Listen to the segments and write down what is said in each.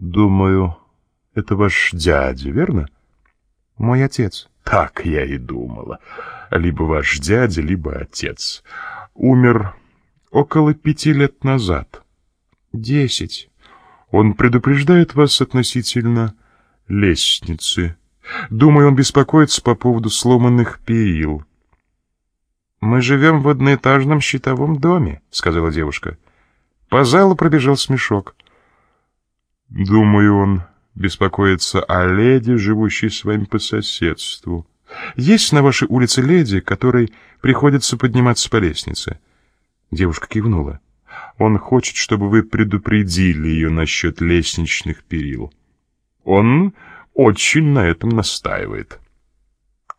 Думаю, это ваш дядя, верно? Мой отец. Так я и думала. Либо ваш дядя, либо отец. Умер около пяти лет назад. Десять. Он предупреждает вас относительно лестницы. Думаю, он беспокоится по поводу сломанных перил. «Мы живем в одноэтажном щитовом доме», — сказала девушка. По залу пробежал смешок. «Думаю, он беспокоится о леди, живущей с вами по соседству. Есть на вашей улице леди, которой приходится подниматься по лестнице?» Девушка кивнула. «Он хочет, чтобы вы предупредили ее насчет лестничных перил. Он очень на этом настаивает».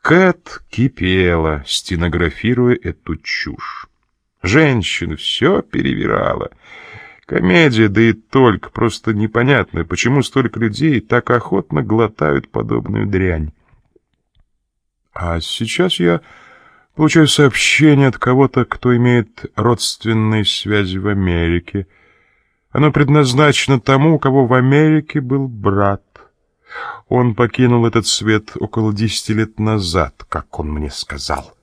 Кэт кипела, стенографируя эту чушь. Женщина все перевирала. Комедия, да и только, просто непонятно, почему столько людей так охотно глотают подобную дрянь. А сейчас я получаю сообщение от кого-то, кто имеет родственные связи в Америке. Оно предназначено тому, у кого в Америке был брат. Он покинул этот свет около десяти лет назад, как он мне сказал.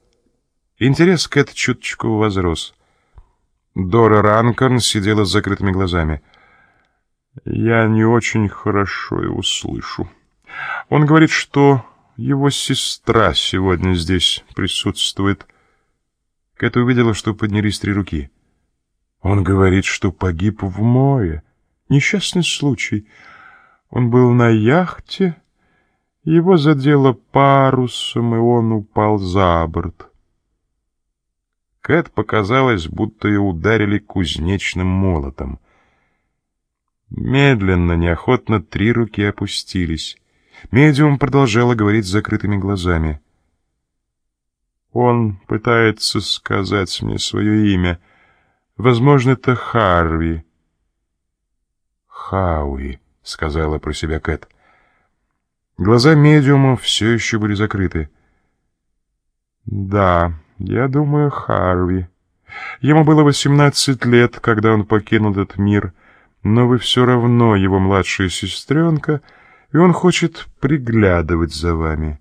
Интерес к этому чуточку возрос. Дора Ранкорн сидела с закрытыми глазами. «Я не очень хорошо его слышу. Он говорит, что его сестра сегодня здесь присутствует». Кэт увидела, что поднялись три руки. «Он говорит, что погиб в море. Несчастный случай». Он был на яхте, его задело парусом, и он упал за борт. Кэт показалось, будто ее ударили кузнечным молотом. Медленно, неохотно три руки опустились. Медиум продолжала говорить с закрытыми глазами. «Он пытается сказать мне свое имя. Возможно, это Харви». «Хауи», — сказала про себя Кэт. Глаза медиума все еще были закрыты. «Да, я думаю, Харви. Ему было восемнадцать лет, когда он покинул этот мир, но вы все равно его младшая сестренка, и он хочет приглядывать за вами.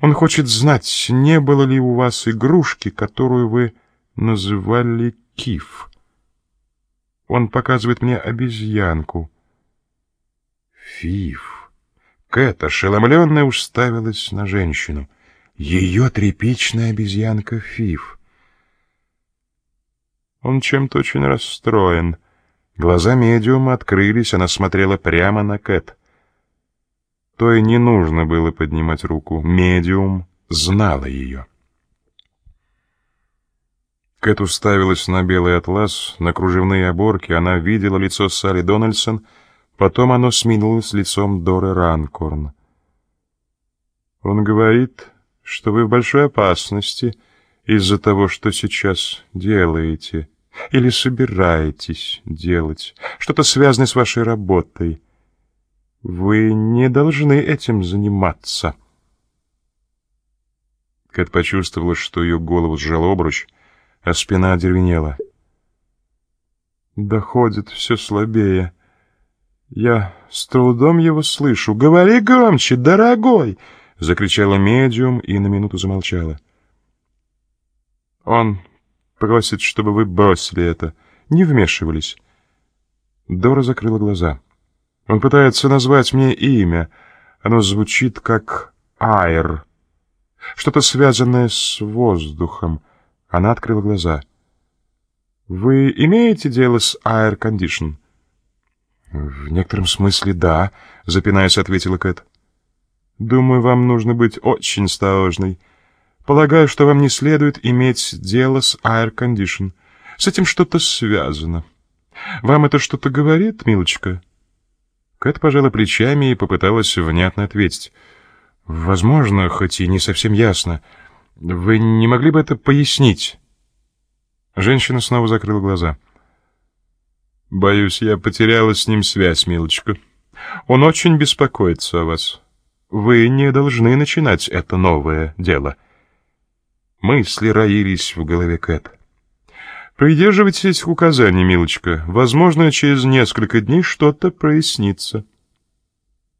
Он хочет знать, не было ли у вас игрушки, которую вы называли Киф. Он показывает мне обезьянку». Фиф. Кэт, ошеломленная, уставилась на женщину. Ее тряпичная обезьянка Фиф. Он чем-то очень расстроен. Глаза медиума открылись, она смотрела прямо на Кэт. То и не нужно было поднимать руку. Медиум знала ее. Кэт уставилась на белый атлас, на кружевные оборки. Она видела лицо Салли Дональдсон — Потом оно сменилось лицом Доры Ранкорн. Он говорит, что вы в большой опасности из-за того, что сейчас делаете или собираетесь делать, что-то связанное с вашей работой. Вы не должны этим заниматься. Кэт почувствовала, что ее голову сжал обруч, а спина одервенела. Доходит все слабее. Я с трудом его слышу. «Говори громче, дорогой!» — закричала медиум и на минуту замолчала. «Он просит, чтобы вы бросили это, не вмешивались». Дора закрыла глаза. «Он пытается назвать мне имя. Оно звучит как «Айр». Что-то связанное с воздухом». Она открыла глаза. «Вы имеете дело с Air Condition?» «В некотором смысле, да», — запинаясь, ответила Кэт. «Думаю, вам нужно быть очень осторожной. Полагаю, что вам не следует иметь дело с Air Condition. С этим что-то связано. Вам это что-то говорит, милочка?» Кэт пожала плечами и попыталась внятно ответить. «Возможно, хоть и не совсем ясно. Вы не могли бы это пояснить?» Женщина снова закрыла глаза. Боюсь, я потеряла с ним связь, милочка. Он очень беспокоится о вас. Вы не должны начинать это новое дело. Мысли роились в голове Кэт. Придерживайтесь указаний, милочка. Возможно, через несколько дней что-то прояснится.